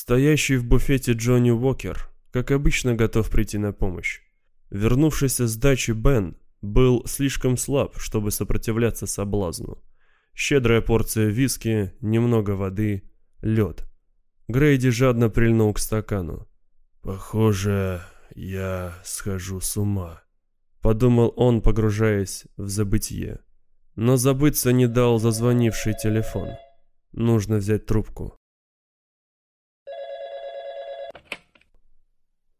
Стоящий в буфете Джонни Уокер, как обычно, готов прийти на помощь. Вернувшийся с дачи Бен был слишком слаб, чтобы сопротивляться соблазну. Щедрая порция виски, немного воды, лед. Грейди жадно прильнул к стакану. «Похоже, я схожу с ума», — подумал он, погружаясь в забытье. Но забыться не дал зазвонивший телефон. Нужно взять трубку.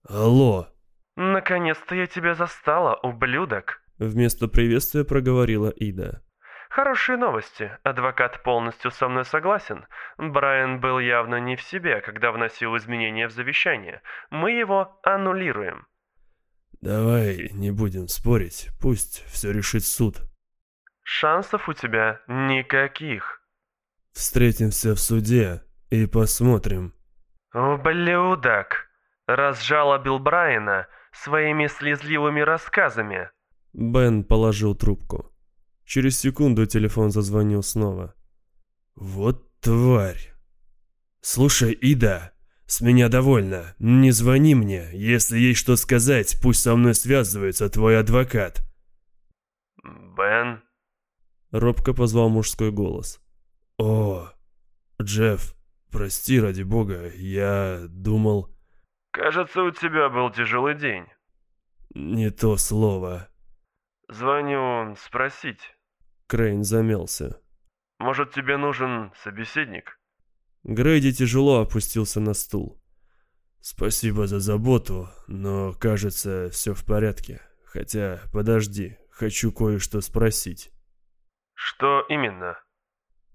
«Алло!» «Наконец-то я тебя застала, ублюдок!» Вместо приветствия проговорила Ида. «Хорошие новости. Адвокат полностью со мной согласен. Брайан был явно не в себе, когда вносил изменения в завещание. Мы его аннулируем». «Давай не будем спорить. Пусть все решит суд». «Шансов у тебя никаких». «Встретимся в суде и посмотрим». «Ублюдок! Разжалобил Брайана своими слезливыми рассказами». Бен положил трубку. Через секунду телефон зазвонил снова. «Вот тварь!» «Слушай, Ида, с меня довольно. Не звони мне. Если есть что сказать, пусть со мной связывается твой адвокат». «Бен?» Робко позвал мужской голос. «О, Джефф, прости ради бога, я думал...» «Кажется, у тебя был тяжелый день». «Не то слово». «Звоню спросить». Крейн замялся. «Может, тебе нужен собеседник?» Грейди тяжело опустился на стул. «Спасибо за заботу, но, кажется, все в порядке. Хотя, подожди, хочу кое-что спросить». «Что именно?»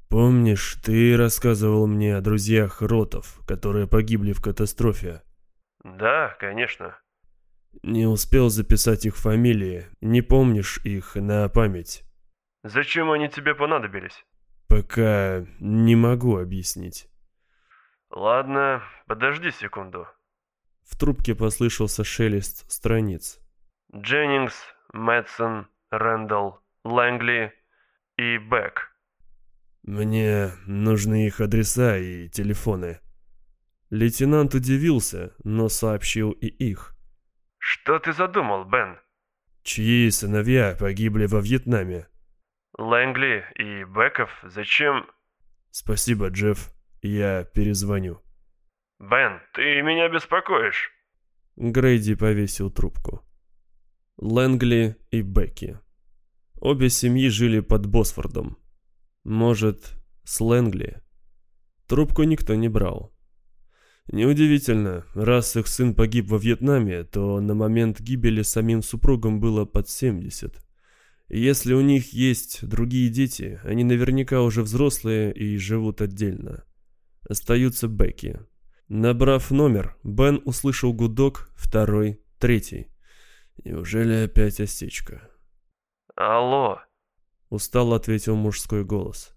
«Помнишь, ты рассказывал мне о друзьях Ротов, которые погибли в катастрофе?» «Да, конечно». «Не успел записать их фамилии, не помнишь их на память?» «Зачем они тебе понадобились?» «Пока не могу объяснить». «Ладно, подожди секунду». В трубке послышался шелест страниц. Дженнингс, Мэтсон, Рэндалл, Лэнгли и Бек. «Мне нужны их адреса и телефоны». Лейтенант удивился, но сообщил и их. «Что ты задумал, Бен?» «Чьи сыновья погибли во Вьетнаме?» «Лэнгли и Беков? Зачем?» «Спасибо, Джефф. Я перезвоню». «Бен, ты меня беспокоишь». Грейди повесил трубку. Лэнгли и Бекки. Обе семьи жили под Босфордом. Может, с Лэнгли? Трубку никто не брал. Неудивительно, раз их сын погиб во Вьетнаме, то на момент гибели самим супругам было под 70. И если у них есть другие дети, они наверняка уже взрослые и живут отдельно. Остаются Бекки. Набрав номер, Бен услышал гудок, второй, третий. Неужели опять осечка? «Алло», — устало ответил мужской голос.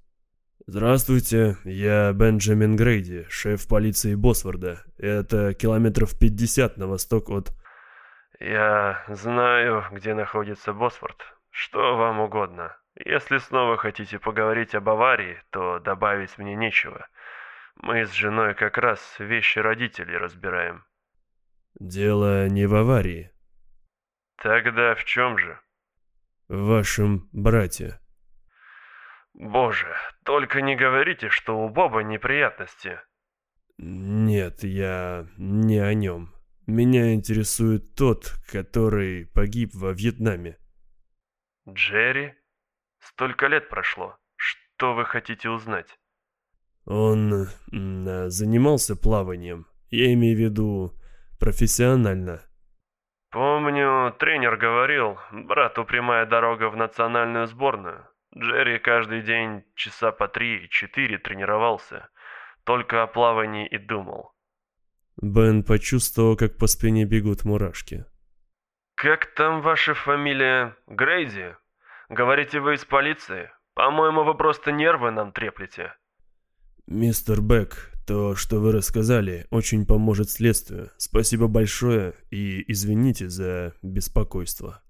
«Здравствуйте, я Бенджамин Грейди, шеф полиции Босфорда. Это километров пятьдесят на восток от...» «Я знаю, где находится Босфорд. Что вам угодно. Если снова хотите поговорить об аварии, то добавить мне нечего. Мы с женой как раз вещи родителей разбираем». «Дело не в аварии». «Тогда в чем же?» «В вашем брате». Боже, только не говорите, что у Боба неприятности. Нет, я не о нем. Меня интересует тот, который погиб во Вьетнаме. Джерри? Столько лет прошло. Что вы хотите узнать? Он занимался плаванием. Я имею в виду профессионально. Помню, тренер говорил, брату прямая дорога в национальную сборную. Джерри каждый день часа по три-четыре тренировался. Только о плавании и думал. Бен почувствовал, как по спине бегут мурашки. «Как там ваша фамилия? Грейди? Говорите, вы из полиции? По-моему, вы просто нервы нам треплете». «Мистер Бек, то, что вы рассказали, очень поможет следствию. Спасибо большое и извините за беспокойство».